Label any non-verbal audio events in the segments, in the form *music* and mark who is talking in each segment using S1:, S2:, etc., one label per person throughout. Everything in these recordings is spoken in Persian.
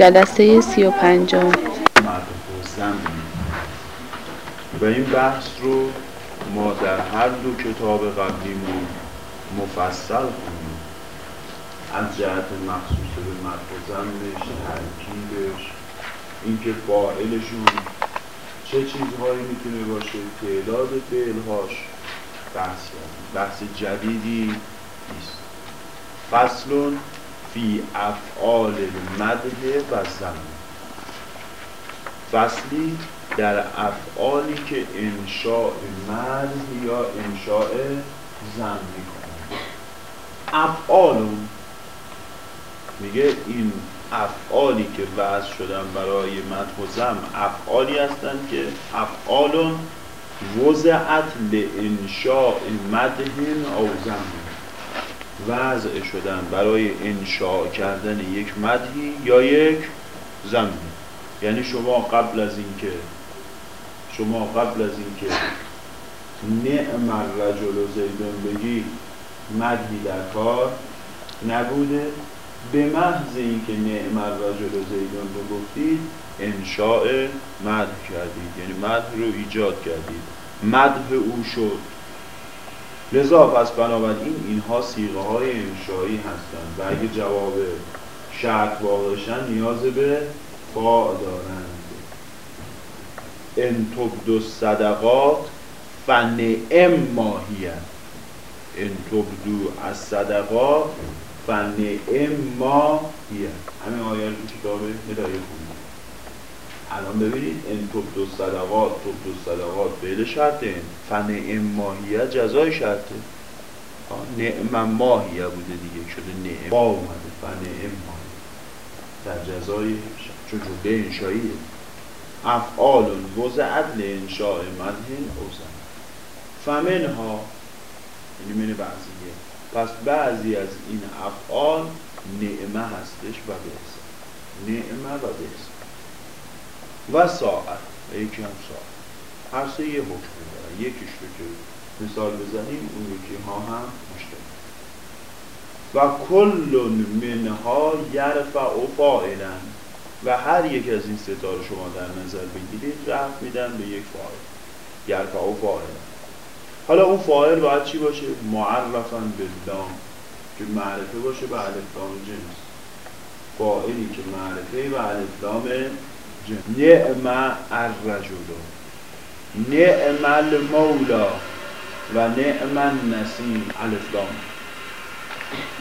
S1: جلسه سی و
S2: زن و این بحث رو ما در هر دو کتاب قبلیمون مفصل کنیم. از جهت مخصوص به زنش ترکیبش اینکه فاعلشون چه چیزهایی می‌تونه باشه تعداد فعلهاش بحث بحث جدیدی نیست. فصل فی افعال المده و زن فصلی در افعالی که انشاء مدح یا انشاء زن می‌کنن افعالون میگه این افعالی که وضع شدن برای مدح و زم افعالی هستند که افعالون وضعت لانشاء مدح او زم وضع شدن برای انشاء کردن یک مدحی یا یک زمی یعنی شما قبل از اینکه شما قبل از اینکه نعم الرجل و زیدون بگی مدحی در کار نبوده. به محض اینکه نعم الرجل و زیدون رو گفتید انشاء مدح کردید. یعنی مدح رو ایجاد کردید. مدح او شد. لذا پس بنابراین اینها سیغه های انشایی هستند و اگه جواب شرط واقعشن نیاز به فا دارند. ان تبدو صدقات فنعم ماهیت ان تبدو از صدقات فنعم ماهیت همین آیه رو کتاب خوندیم الان ببینید ان تبدو صدقات تبدو صدقات فعل شرطه. فنعم ماهیت جزای شرطه. نعم ماهیه بوده دیگه شده نعم. با اومده فنعم ماهیه. در جزای شرط چون جمله انشاییه. افعال وضعت لانشاء مدهن اوزن. فمنها یعنی من بعضیه. پس بعضی از این افعال نعمه هستش و بحث نعمه و بحث و ساعت و یکی هم ساعت. هر سه یه حکم دارن یکیش رو که مثال بزنیم اون یکی ها هم مشترک و کل منها یرفع و فاعلا. و هر یک از این ستاره شما در نظر بگیرید رفت میدن به یک فاعل. یرفع و فاعلا. حالا اون فاعل باید چی باشه؟ معرفا باللام که معرفه باشه به الفلام جنس. فاعلی که معرفه به الفلام جنس نعم الرجل نعم المولا و نعم النسیم الفلام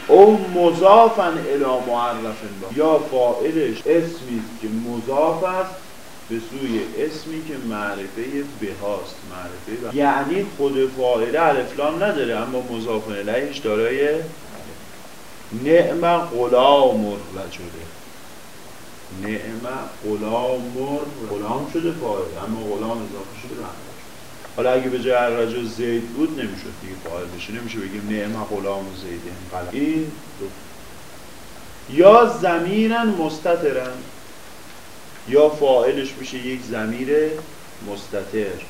S2: او مضافا الى معرف یا فاعلش اسمی که مضاف است به سوی اسمی که معرفه بهاست معرفه به یعنی خود فاعل الفلام نداره اما مضاف الیهش دارای نعم غلام الرجل. نعم غلام غلام شده فاعل اما غلام اضافه شده به حالا اگه به جای الرجل زید بود نمی‌شد دیگه فاعل بشه نمیشه بگیم نعم غلام و زیده این دو. یا زمیرن مستترن یا فاعلش میشه یک زمیر مستتر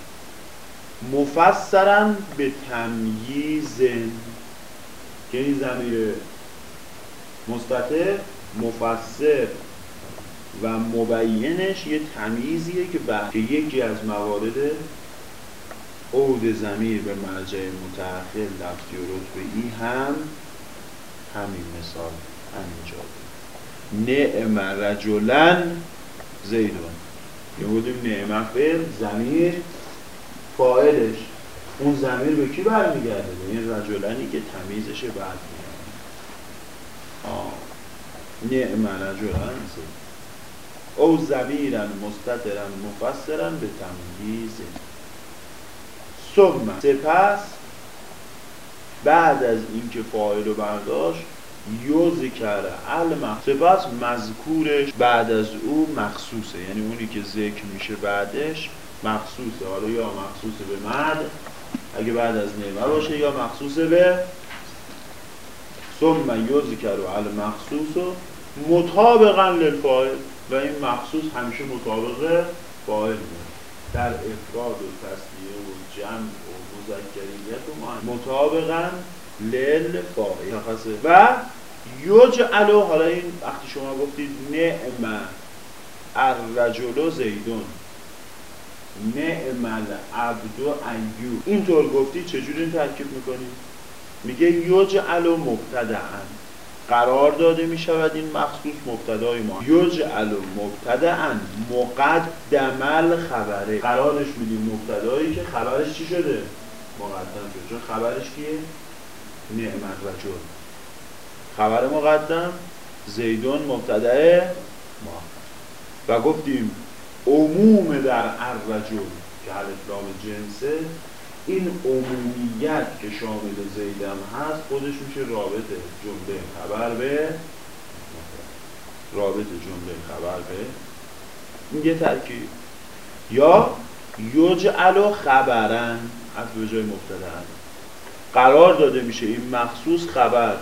S2: مفسرن به تمییز که این زمیر مستتر مفسر. و مبینش یه تمیزیه که که یکی از موارد عود زمیر به مرجع متأخر لفظی و رتبه ای هم همین مثال همینجا نعم رجلن زیدون. یه بودیم نعمه فعل زمیر فاعلش. اون زمیر به کی برمیگرده؟ به این رجلنی که تمیزش بعد میاد. نعم رجلن زید او زمیرن مستترن مفسرن به تمییز ثم سپس بعد از اینکه فاعل رو برداشت یوز کرده علم. سپس مذکورش بعد از او مخصوصه. یعنی اونی که ذکر میشه بعدش مخصوصه. حالا یا مخصوص به مد اگه بعد از نعمه باشه یا مخصوص به ثم یوز کرده علم مخصوص و مطابقا للفاعل. و این مخصوص همیشه مطابق فاعل میاد در افراد و تصدیه و جمع و مذکریت و مطابقا للفاعل و یجعلو حالا این وقتی شما گفتید نعم الرجل زیدون. نعم العبد ایو اینطور گفتی چجوری این ترکیب می‌کنیم میگه یجعلو مبتدعا. قرار داده می شود این مخصوص مبتدای ما. یجعل مبتدعا مقدم خبره. قرارش میدیم مبتدایی که خبرش چی شده؟ مقدم شده. چون خبرش کیه؟ نعمت رجل خبر مقدم زیدون مبتدع ما. و گفتیم عموم در الرجل که الاسلام جنسه این عمومیت که شامل زیدم هست خودش میشه رابطه جمله خبر به رابطه جمله خبر به. این یه ترکیب. یا یجعل خبرن. از به جای مبتدا قرار داده میشه این مخصوص خبر.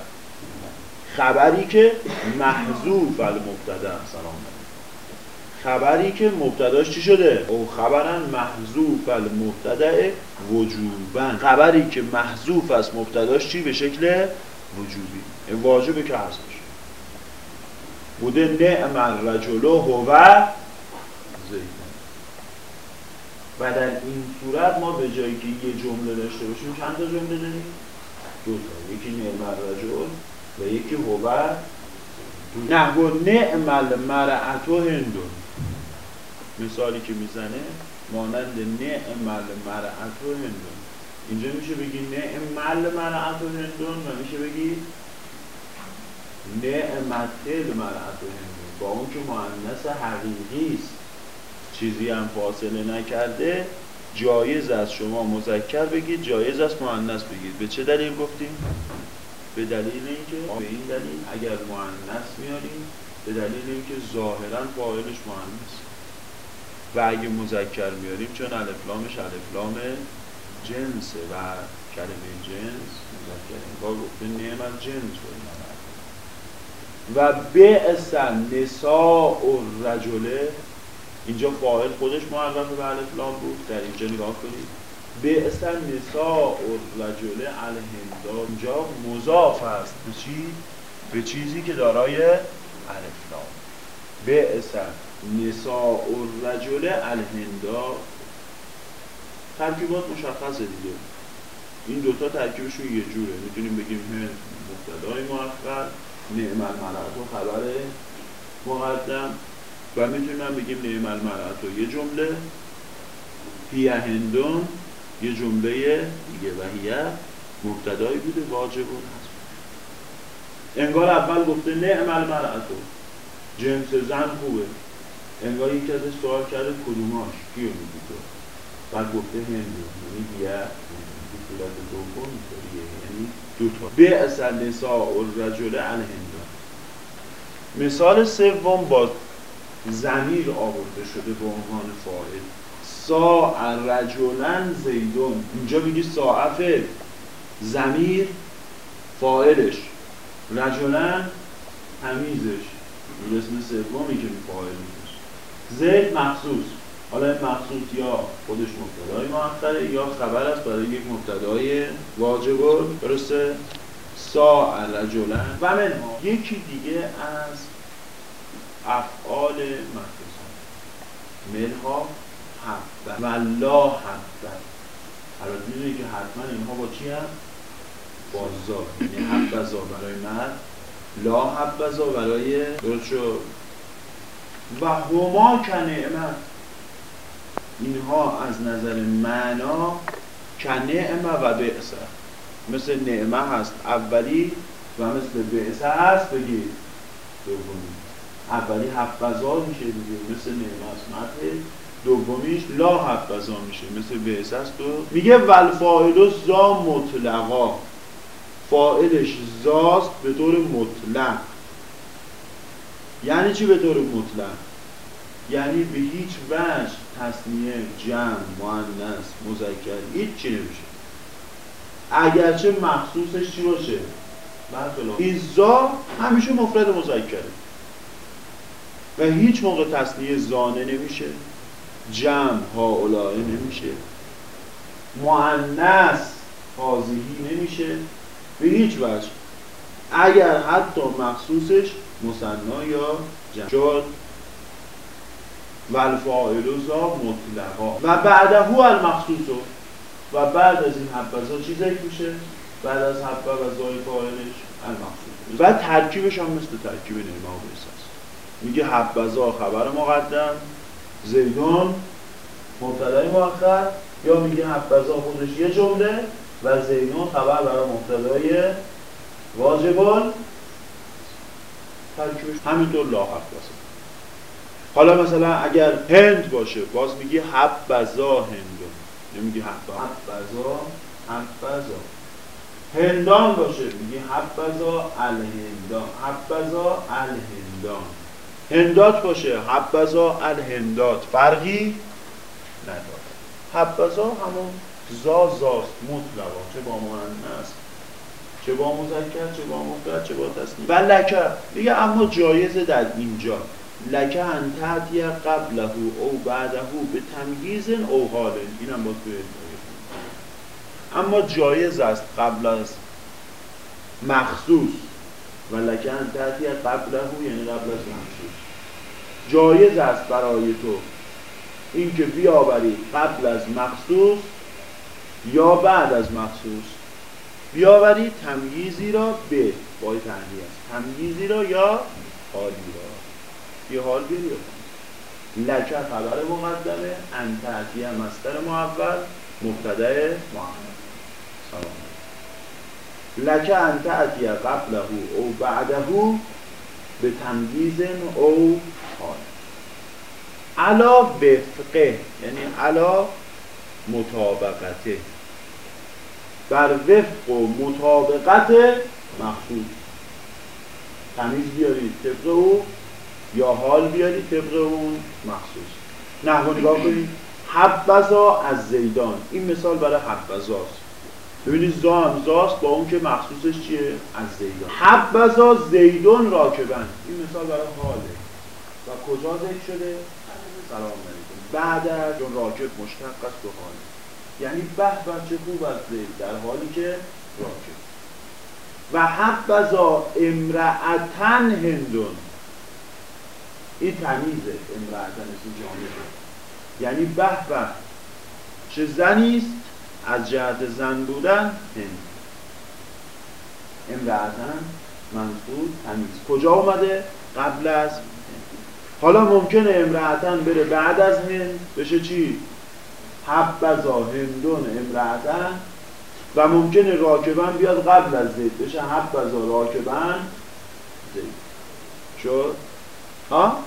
S2: خبری که محذوف المبتدا سلام. خبری که مبتداش چی شده؟ او خبرن محذوف المبتدا وجوبا. خبری که محذوف از مبتداش چی به شکل وجوبی؟ واجبه که هست بشه. بوده نعم الرجل هو زیدن و در این صورت ما به جایی که یه جمله داشته باشیم چند تا جمله داریم؟ دو تا. یکی نعم الرجل و یکی هو. نحو نعم المرأة هندون. مثالی که می‌زنه مانند نعم المرأة هندون. اینجا میشه بگی نعم المرأة هندون و میشه بگی نعمت المرأة هندون. با اون که مؤنث حقیقی است. چیزی هم فاصله نکرده جایز است. شما مذکر بگید جایز است مؤنث بگید. به چه دلیل گفتیم؟ به دلیل اینکه به این دلیل اگر مؤنث میاریم به دلیل اینکه ظاهرا فاعلش مؤنث. و اگه مذکر میاریم چون الفلامش الفلام جنسه و کلمه جنس مذکر انگار گفته نعم جنس و به اصلا نساء رجله اینجا فاعل خودش معرف به الفلام بود. در اینجا نگاه کنید. اصلا نساء رجله الهندا اینجا مضاف است. به چی؟ به چیزی که دارای الفلام اصلا نساء رجل الهندا. ترکیبات مشخصه دیگه. این دوتا ترکیبشون یه جوره. می‌تونیم بگیم هند مبتدای مؤخر نعم المرأت و خبر مقدم. و می‌تونیم بگیم نعم المرأت و یه جمله. هیه هندون یه جمله دیگه و هیه مبتدایی بوده واجب و انگار اول گفته نعم المرأت. جنس زن خوبه. انگار یکی ازش سوال کرده کدوماش؟ کیو میگی تو؟ بعد گفته هندو. یعنی دیگه صورت دوم یعنی دوتا به اصل نساء الرجل الهندو مثال سوم با زمیر آورده شده به عنوان فاعل. سا رجلن زیدون. اینجا میگی ساعف زمیر فاعلش. رجلن تمیزش. اسم سومی که فاعل زید مخصوص. حالا مخصوص یا خودش مبتدای مؤخره یا خبر است برای یک مبتدای واجب درسته؟ سا رجلن و منها یکی دیگه از افعال مخصوص. منها حبه و لا حبه البته می‌دونی که حتما اینها با چی هم؟ با زا یعنی حبزا برای مرد لا حبزا برای درست و هما کنعمت اینها از نظر معنا کنعمه و بعثه. مثل نعمه هست اولی و مثل بعثه هست بگید دومی. اولی حفظا میشه دیگه. مثل نعمه است دومیش لا حفظا میشه. مثل بعثه است و میگه والفاعل زا مطلقا. فاعلش زاست به طور مطلق. یعنی چی به طور مطلق؟ یعنی به هیچ وجه تصمیه جمع مؤنث مذکر هیچ چی نمیشه. اگرچه مخصوصش چی باشه؟ ایزا همیشه مفرد مذکره. و هیچ موقع تصنیه زانه نمیشه. جمع ها نمیشه. مؤنث حاضهی نمیشه. به هیچ وجه. اگر حتی مخصوصش مصنا یا جمع شد والفاعل زا مطلقا. و بعده المخصوص و بعد از این حبزا چی ذکر میشه؟ بعد از حبه و زای فاعلش المخصوص. و ترکیبش هم مثل ترکیب نیما و میگه حبزا خبر مقدم زیدون مبتدای مؤخر یا میگه حبزا خودش یه جمله و زیدون خبر برای مبتدای واجبان. ترکیبش همینطور لا حبزا حالا مثلا اگر هند باشه باز میگی حبزا هندون نمیگی حبزا حبزا حبزا هندان باشه میگی حبزا الهندان. حبزا الهندان. هندات باشه حبزا الهندات. فرقی؟ نداره حبزا همون زا زاست مطلقا. چه با مؤنث چه با مذکر چه با مفرد چه با تصنیف. و لکه. میگه اما جایزه در اینجا. لکه تعتی قبله او بعده به تمییز او حال اینم با توی اما جایز است قبل از مخصوص. و لکه تعتی قبله یعنی قبل از مخصوص. جایز است برای تو اینکه بیاوری قبل از مخصوص یا بعد از مخصوص. بیاوری تمییزی را به بای تنهی است. تمییزی را یا حالی را؟ یه حال بیاری. لکه خبر مقدمه انتعتیه مستر محول مبتده محمد. سلام. لکه انتعتیه قبله او بعده به تمگیز او حال. علا وفقه یعنی علا مطابقته. بر وفق و مطابقت مخصوص. تمیز بیارید طبق او یا حال بیارید طبق اون مخصوص. نحو نگاه کنید. حبزا از زیدان. این مثال برای حبزاست ببینید زا هم زاست با اون که مخصوصش چیه؟ از زیدان. حبزا زیدون راکبن. این مثال برای حاله. و کجا ذکر شده؟ سلام علیکم. بعد از راکب مشتق است و حاله. یعنی به چه خوب از زید در حالی که راکب و حبزا امرأتن هندون. این تمیزه امرأتن اسم جامعه. یعنی به به چه زنیست از جهت زن بودن هند امرأتن منصود تمیز. کجا اومده؟ قبل از حالا ممکنه امرأتن بره بعد از هند. بشه چی؟ حبزا هندون امرأتن و ممکنه راکبن بیاد قبل از زید بشه حبزا راکبن زید شد؟ ها؟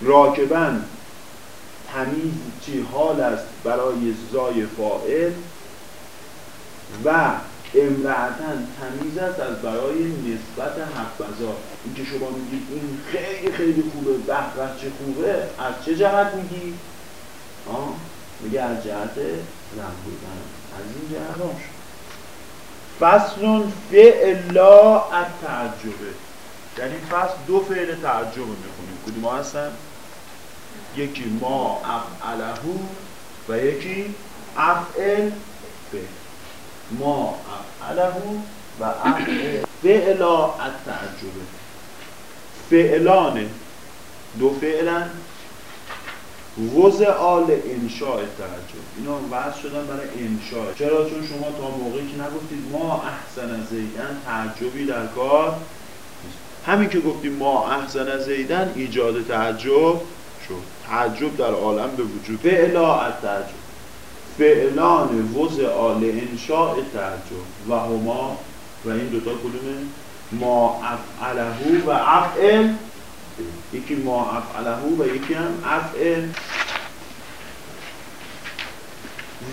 S2: راکبن تمیز چی حال است برای زای فائل و امرأتن تمیز است از برای نسبت حفظا این که شما میگید این خیلی خیلی خوبه به چه خوبه از چه جهت میگی؟ میگه از جهت زن بودن. از این جهت فصل فعلا از تعجبه. در این فصل دو فعل تعجب می‌خونیم. کدوم هستن؟ یکی ما افعلهو و یکی افعل به. ما افعلهو و افعل فعلا التعجبه فعلان دو فعلن. وضع آل انشاء تعجب اینا وضع شدن برای انشاء. چرا؟ چون شما تا موقعی که نگفتید ما احسن زیدن تعجبی در کار همین که گفتیم ما احسن زیدن ایجاد تعجب شد. تعجب در عالم به وجود فعلا تعجب. فعلان وضع آل انشاء تعجب. و هما و این دوتا کدومه؟ ما افعلهو و افعل یکی ما افعلهو و یکی هم افعل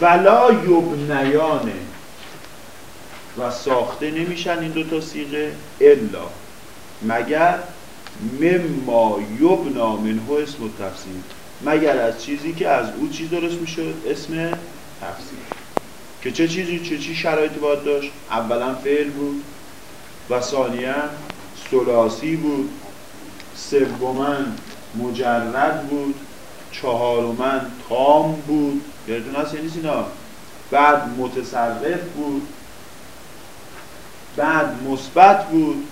S2: ولا یبنیانه. و ساخته نمیشن این دوتا سیغه الا. مگر مما یبنا منه اسم تفسیر. مگر از چیزی که از او چیز درست می‌شد اسم تفسیر. که چه چیزی چه چی شرایطی باید داشت. اولا فعل بود و ثانیا سلاسی بود. سومن مجرد بود چهارمن تام بود. یادتون هست یعنی اینا؟ بعد متصرف بود بعد مثبت بود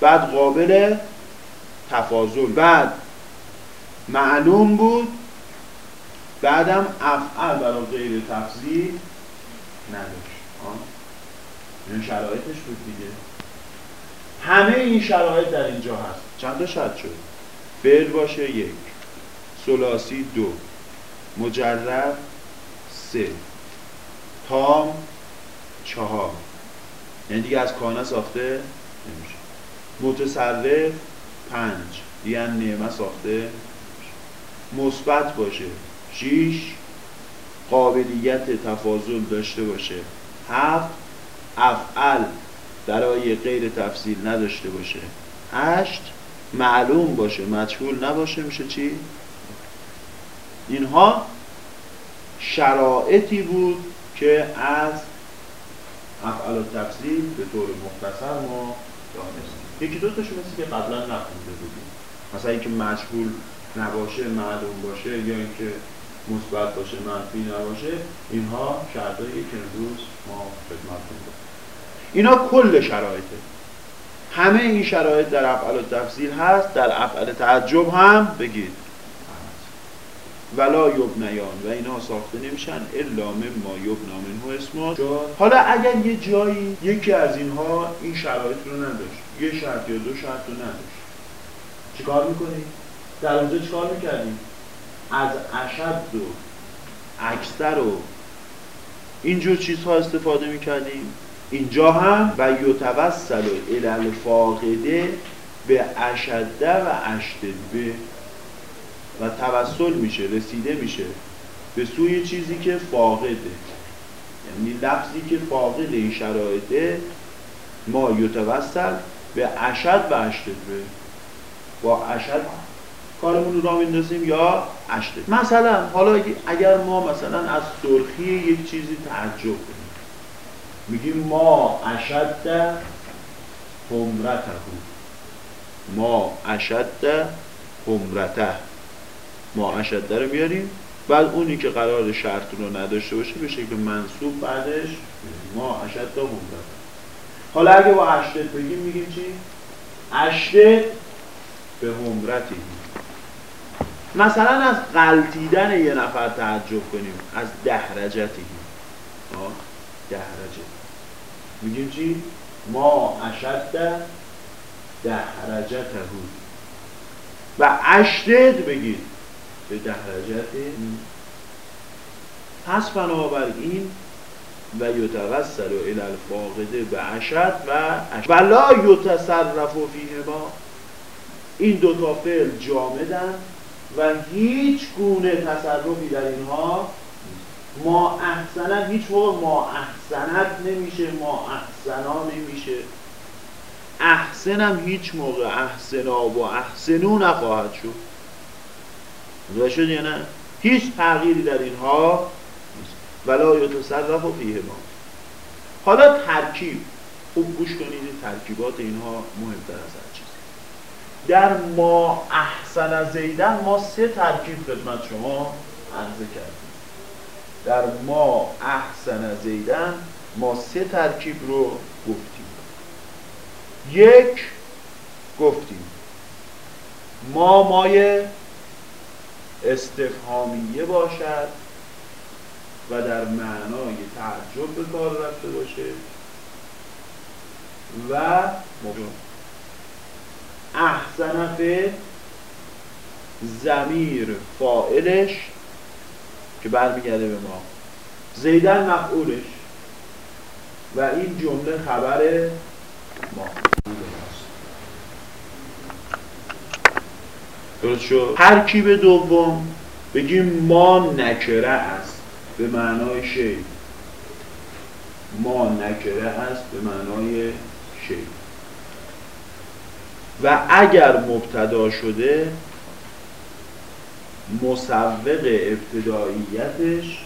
S2: بعد قابل تفاضل. بعد معلوم بود بعدم افعل برای غیر تفضیل نداشت. این شرایطش بود دیگه. همه این شرایط در اینجا هست. چند تا شرط شد؟ فعل باشه یک سلاسی دو مجرد سه تام چهار. یعنی دیگه از کانه ساخته نمیشه. متصرف پنج. یعنی نعمه ساخته مثبت باشه. شیش قابلیت تفاضل داشته باشه. هفت افعل. برای غیر تفصیل نداشته باشه. هشت معلوم باشه مجهول نباشه میشه چی؟ اینها شرایطی بود که از افعال تفصیل به طور مختصر ما دانستیم. یکی دو تاشون مثل که قبلا نخونده بودیم. مثلا اینکه مجهول نباشه معلوم باشه یا اینکه مثبت باشه منفی نباشه اینها شرطایی که امروز ما خدمتتون اینا کل شرایطه همه این شرایط در افعال تفصیل هست در افعال تعجب هم بگید ولا یبنیان و اینها ساخته نمیشن الا ما یبنا منه اسما حالا اگر یه جایی یکی از اینها این شرایط رو نداشت یه شرط یا دو شرط رو نداشت چیکار می‌کنی؟ در اونجا چیکار می‌کردیم؟ از اشد و اکثر و اینجور چیزها استفاده می‌کردیم اینجا هم و یتوسل الى فاقده به اشده و اشدده و توسل میشه رسیده میشه به سوی چیزی که فاقده. یعنی لفظی که فاقد این شرایطه ما یتوسل به اشد و اشدده با اشد کارمون رو را میندازیم یا اشدده مثلا حالا اگر ما مثلا از سرخی یک چیزی تعجب میگیم ما اشد حمرته ما اشد حمرته ما اشده رو میاریم. بعد اونی که قرار شرط رو نداشته باشه به شکل منصوب بعدش ما اشد حمرته حالا اگه با اشدت بگیم میگیم چی؟ اشدت به حمرتی مثلا از قلتیدن یه نفر تعجب کنیم از دهرجتی دهرجه. میگیم چی؟ ما اشد دهرجته. و اشدد بگید به دهرجت پس بنابراین و یتوسل الى الفاقده به اشد و اشد. و لا یتصرف فیه ما این دو تا فعل جامدن و هیچ گونه تصرفی در اینها ما احسنت هیچ موقع ما احسنت نمیشه ما احسنا نمیشه. احسنم هیچ موقع احسنا و احسنو نخواهد شد. متوجه شد یا نه؟ هیچ تغییری در اینها نیست. ولا یتصرف و فیه ما. حالا ترکیب. خوب گوش کنید ترکیبات اینها مهمتر از هر چیز. در ما احسن زیدن ما سه ترکیب خدمت شما عرضه کردیم در ما احسن زیدن ما سه ترکیب رو گفتیم. یک گفتیم. ما مای استفهامیه باشد و در معنای تعجب به کار رفته باشه و احسن زمیر فائلش که برمیگرده به ما. زیدن مفعولش و این جمله خبر ما. درست شد؟ ترکیب دوم بگیم ما نکره است به معنای شی. ما نکره است به معنای شی. و اگر مبتدا شده مسوق ابتداییتش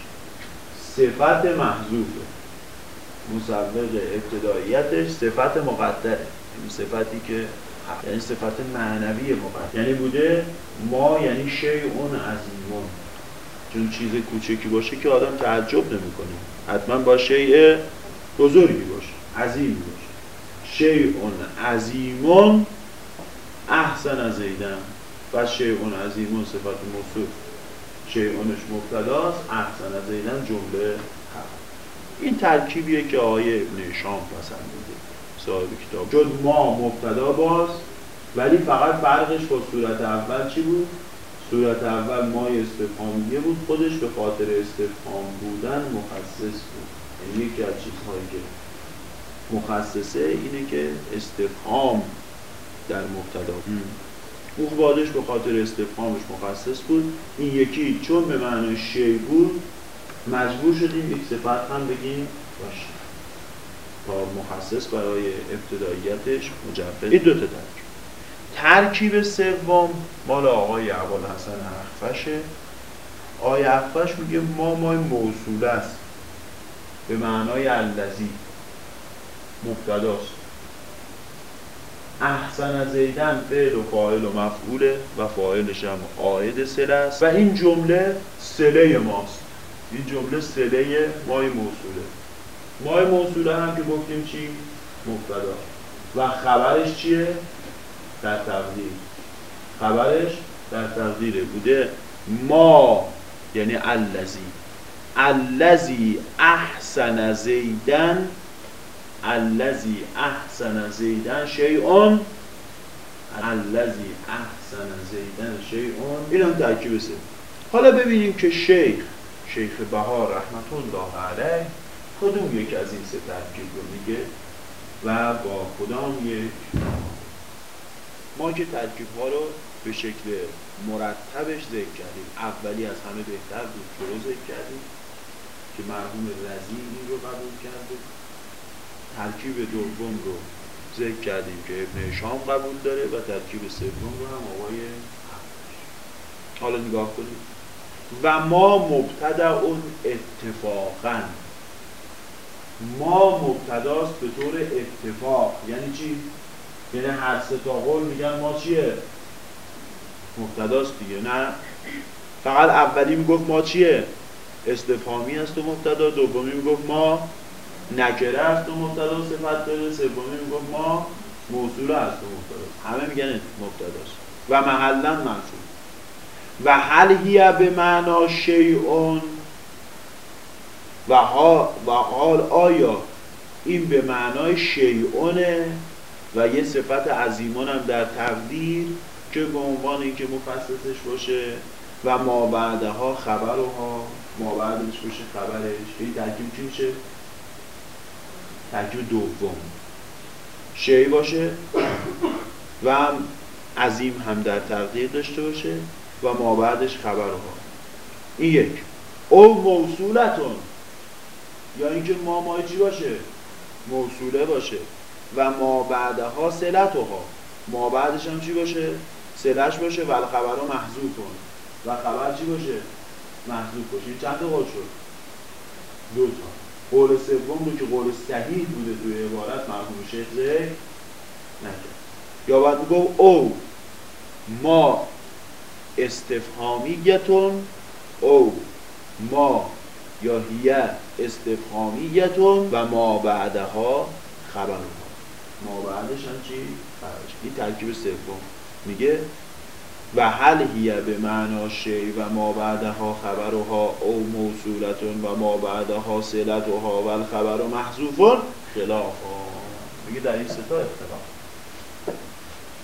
S2: صفت محذوفه مسوق ابتداییتش صفت مقدره. این صفتی که یعنی صفت معنوی مقدر. یعنی بوده ما یعنی شی اون عظیمون چون چیز کوچکی باشه که آدم تعجب نمی‌کنه. حتما با شیء بزرگی باشه عظیمی باشه. شیء عظیمون احسن از زیدن و شیء عظیمون صفت موصوف. شیعونش مبتداست احسن از زیدن جمله این ترکیبیه که آقای ابن شام پسندیده. صاحب کتاب. چون ما مبتدا باز ولی فقط فرقش با صورت اول چی بود؟ صورت اول مای استفهامیه بود خودش به خاطر استفهام بودن مخصص بود. یعنی یکی از چیزهایی که مخصصه اینه که استفهام در مبتدا او بعدش به خاطر استفهامش مخصص بود. این یکی چون به معنای شی بود مجبور شدیم یک صفت هم بگیم. باشه. تا مخصص برای ابتداییتش مجبر این دو تا ترکیب ترکیب سوم مال آقای حسن اخفشه. آقای اخفش میگه ما مای موصول است. به معنای اللذی مبتداست. احسن زیدن فعل و فاعل و مفعوله و فاعلش هم عاید سله است. و این جمله سله ماست. این جمله سله مای موصوله. مای موصوله هم که گفتیم چی؟ مبتدا. و خبرش چیه؟ در تقدیر. خبرش در تقدیره بوده ما یعنی اللذی اللذی احسن زیدن الذی احسن زیدن شیعون الذی احسن زیدن شیعون این هم ترکیب سه حالا ببینیم که شیخ شیخ بهار رحمت الله علیه کدوم یک از این سه ترکیب رو میگه و با کدام یک؟ ما که ترکیب ها رو به شکل مرتبش ذکر کردیم. اولی از همه بهتر بود که رو ذکر کردیم که مرحوم رزی این رو قبول کرده. ترکیب دوم رو ذکر کردیم که ابن شام قبول داره و ترکیب سوم رو هم آقای حالا نگاه کنیم. و ما مبتدا اون اتفاقا. ما مبتداست به طور اتفاق. یعنی چی؟ یعنی هر سه تا قول میگن ما چیه؟ مبتداست دیگه. نه. فقط اولی می‌گفت ما چیه؟ استفهامی است و مبتدا. دومی می‌گفت ما است و مبتدا صفت داره. سومی می‌گفت ما موصول است و مبتدا. همه میگن مبتداست و محلا منصوب و هل هی به معنا شیعون. و حال آیا این به معنای شیعونه؟ و یه صفت عظیمان هم در تقدیر که به عنوان اینکه مفصلش باشه و ما بعدها خبرها ما بعدش باشه خبرش. این ترکیب چی میشه؟ ترکیب دوم. شی باشه و عظیم هم در تقدیر داشته باشه و ما بعدش خبرها. این یک. او موصولتون. یا اینکه ما مای چی باشه؟ موصوله باشه. و ما بعدها سلتها ما بعدش هم چی باشه؟ سلش باشه. و خبر رو محضوب کن. و خبر چی باشه؟ محضوب باشه چند قول شد؟ دو تا. قول سوم رو که قول صحیح بوده توی عبارت مرحوم شیخ ذکر نکرد. یا باید میگو او ما استفهامیتون او ما یا هیه استفهامیتون و ما بعدها خبر ما بعدش هم چی؟ این ترکیب سوم. میگه و هل هیه به معنا شی و ما بعدها خبرها او موصولتون و ما بعدها سلتها و الخبر محذوفون خلاف میگه در این ستا اختلاف.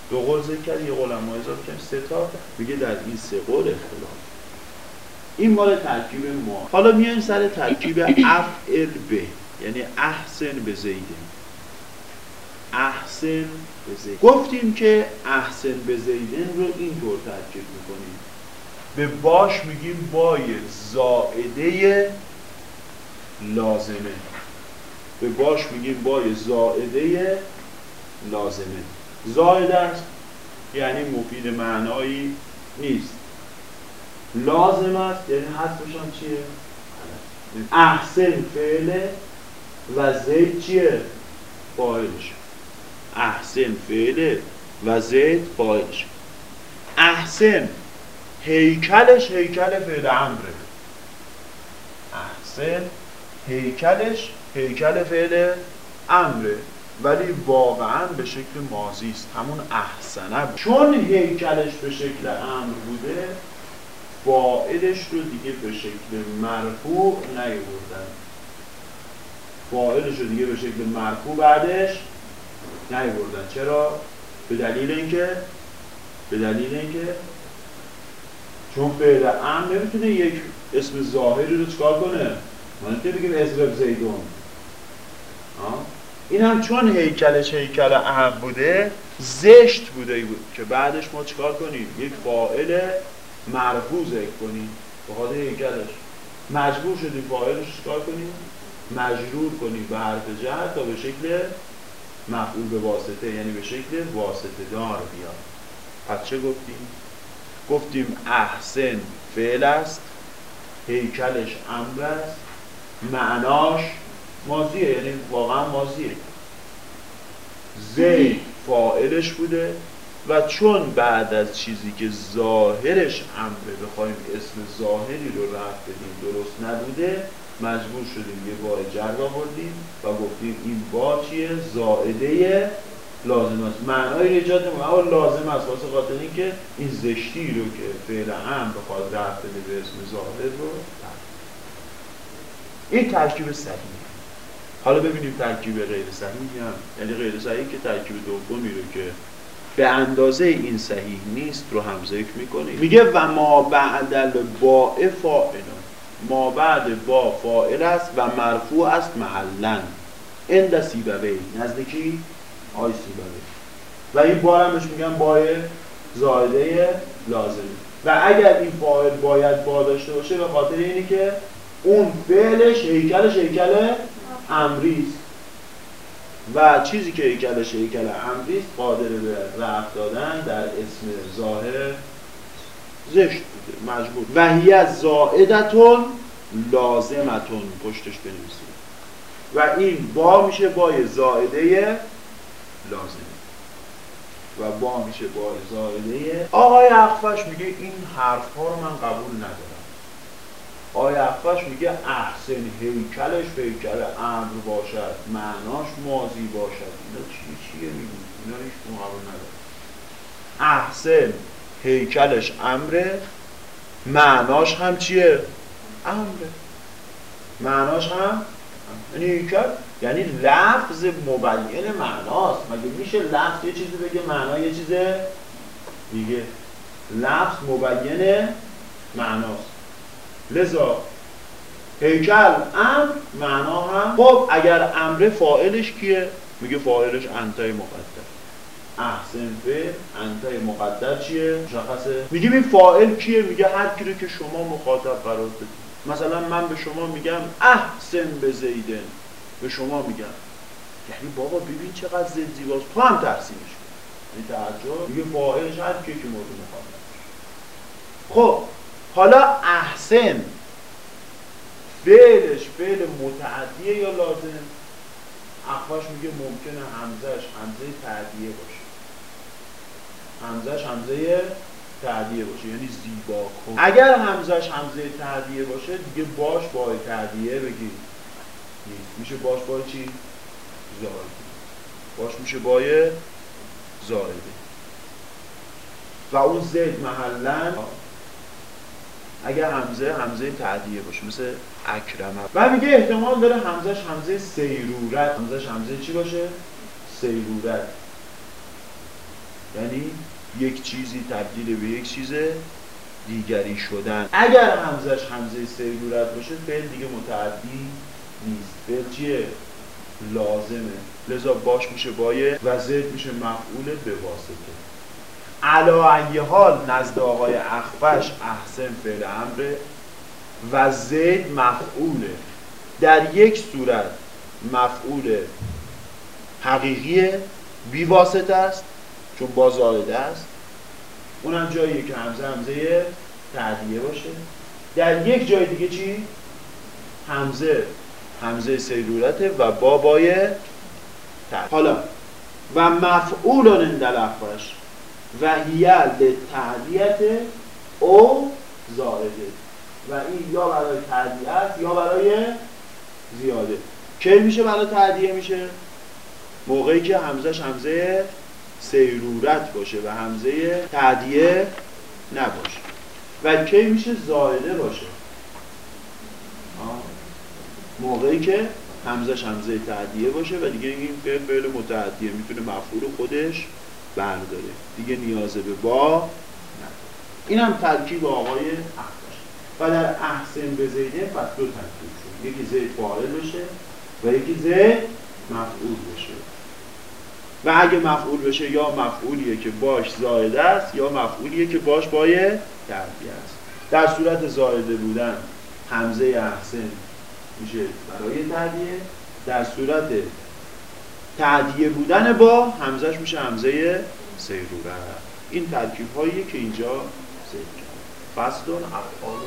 S2: دو قول ذکر کرد یه قول هم اضافه کرد ستا میگه در این سه قول اختلاف. این مال ترکیب ما. حالا میایم سر ترکیب *coughs* افعل به یعنی احسن به زیده احسن به گفتیم که احسن به زیدن رو اینطور ترکیب می‌کنیم. به باش میگیم بای زائده لازمه. به باش میگیم بای زائده لازمه. زائده است یعنی مفید معنایی نیست. لازم است یعنی حذفش چیه؟ احسن فعله و زید چیه؟ فاعلش احسن فعله و زید فاعلش احسن هیکلش هیکل فعل امره. احسن هیکلش هیکل فعل امره. ولی واقعا به شکل مازی است. همون احسنه بود. چون هیکلش به شکل امر بوده فاعلش رو دیگه به شکل مرفوع نیوردن فاعلش رو دیگه به شکل مرفوع بعدش نیوردن چرا؟ به دلیل اینکه به دلیل اینکه چون فعل امر نمی‌تونه یک اسم ظاهری رو چکار کنه. ما نمی‌تونه بگیم ازرب زیدون. این هم چون هیکلش هیکل اهم بوده زشت بوده بود که بعدش ما چکار کنیم؟ یک فاعل مرفوع ذکر کنیم. به خاطر هیکلش. مجبور شدیم فاعلش چکار کنیم؟ مجرور کنیم به حرف جر تا به شکل مفعول به واسطه یعنی به شکل واسطه دار بیاد. پس چه گفتیم؟ گفتیم احسن فعل است هیکلش امر است معناش مازیه یعنی واقعا مازیه زید فائلش بوده و چون بعد از چیزی که ظاهرش امره بخوایم اسم ظاهری رو رفت بدیم درست نبوده مجبور شدیم یه با جر آوردیم و گفتیم این با چیه؟ زائده لازم است. معنای ایجاد نمی‌کنه اما لازم است. واسه خاطر اینکه این زشتی رو که فعل هم بخواد رفت بده به اسم ظاهر رو این ترکیب صحیح. حالا ببینیم ترکیب غیر صحیح هم یعنی غیر صحیح که ترکیب دومی رو که به اندازه این صحیح نیست رو هم ذکر می‌کنه میگه و ما بعدل با فاعل. ما بعد با فاعل است و مرفوع است محلا. اند سیبوی. نزدیکی آی سیبوی. و این بار همش میگن بای زایده لازمی و اگر این فاعل باید با داشته باشه به خاطر اینی که اون فعلش هیکلش هیکل امریست و چیزی که هیکلش هیکل امریست قادر به رفت دادن در اسم ظاهر زشت بوده مجبور. و هی زائدتون لازمتون پشتش بنویسید. و این با میشه بای زائده لازم. و با میشه بای زائده آقای اخفش میگه این حرف ها رو من قبول ندارم. آقای اخفش میگه احسن هیکلش به هیکل امر باشد معناش مازی باشد. اینا چی چیه میگه اینا هیچ قبول ندارم. احسن هیکلش امره معناش هم چیه؟ امره. معناش هم یعنی هیکل یعنی لفظ مبین معناست. مگه میشه لفظ یه چیزی بگه معنا یه چیز دیگه؟ لفظ مبین معناست. لذا هیکل امر معنا هم. خب اگر امر فاعلش کیه؟ میگه فاعلش انتای مقدر احسن فعل انتای مقدر چیه؟ مشخصه؟ میگیم این فاعل کیه؟ میگه هر کی که شما مخاطب قرار بدید. مثلا من به شما میگم احسن به زیدن. به شما میگم. یعنی بابا ببین چقدر زید زیباست. تو هم تحسینش کن. این تعجب. میگه فاعلش هر که مورد مخاطب خب حالا احسن. فعلش فعل متعدیه یا لازم؟ اخواش میگه ممکنه همزش همزه تعدیه باشه. همزش همزه تعدیه باشه یعنی زیبا کن اگر همزش همزه تعدیه باشه دیگه باش با تعدیه بگی. میشه باش با چی؟ زایده باش میشه بای زایده و اون زد محلا اگر همزه همزه تعدیه باشه مثل اکرمه و میگه احتمال داره همزش همزه سیرورت. همزش همزه چی باشه؟ سیرورت. یعنی یک چیزی تبدیل به یک چیز دیگری شدن. اگر همزش همزه سیرورت باشه فعل دیگه متعدی نیست. فعل چیه؟ لازمه. لذا باش میشه بایه و زد میشه مفعول به واسطه. علا حال نزد آقای اخفش احسن فعل امره و زید مفعوله. در یک صورت مفعول حقیقی بی واسطه است. چون با زائده است. اونم جاییه که همزه همزه تعدیه باشه. در یک جای دیگه چی؟ همزه همزه سیرورته و بابای تعدیه حالا و مفعولان اندل اخفش و هیل تعدیت او زائده. و این یا برای تعدیه است یا برای زیاده. کی میشه برای تعدیه میشه؟ موقعی که همزش همزه سیرورت باشه و همزه تعدیه نباشه. و کی میشه زائده باشه. موقعی که همزش همزه تعدیه باشه و دیگه این فعل فعل متعدیه. می‌تونه مفعول خودش برداره. دیگه نیازه به با این هم ترکیب آقای اخبش و در احسن به زیده پس دو ترکیب شد. یکی زید فاعل بشه و یکی زید مفعول بشه. و اگه مفعول بشه یا مفعولیه که باش زائده است یا مفعولیه که باش بای تربیه است. در صورت زائده بودن همزه احسن میشه برای تعدیه در صورت تعدیه بودن با همزش میشه همزه سیروره. این ترکیب هاییه که اینجا ذکر کرد فصل افعال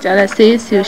S1: جلسه سی